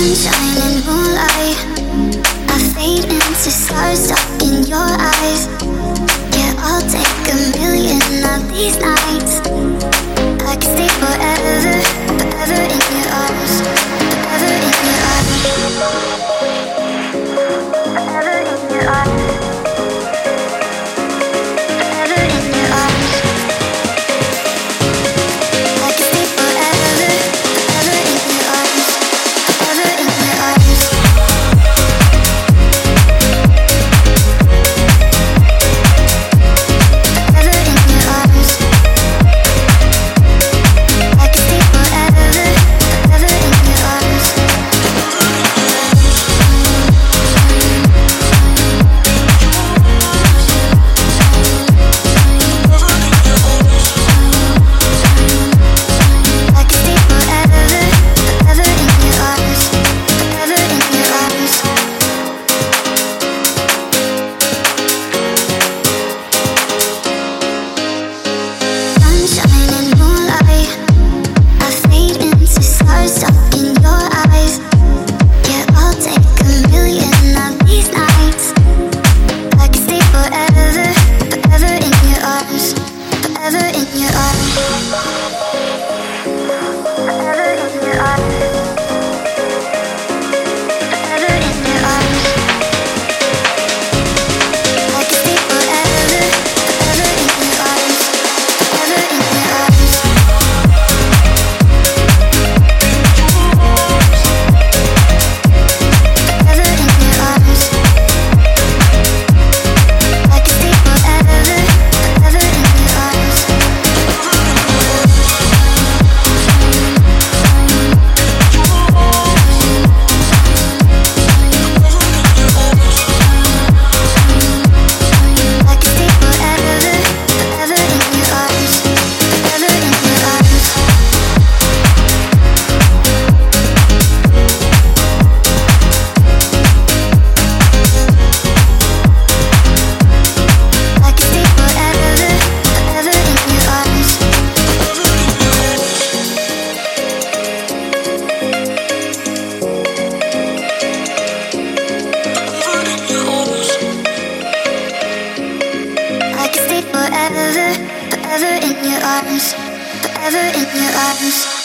Sunshine and moonlight. I fade into stars stuck in your eyes. Yeah, I'll take a million of these nights. I could stay forever, forever in your arms, forever in your arms.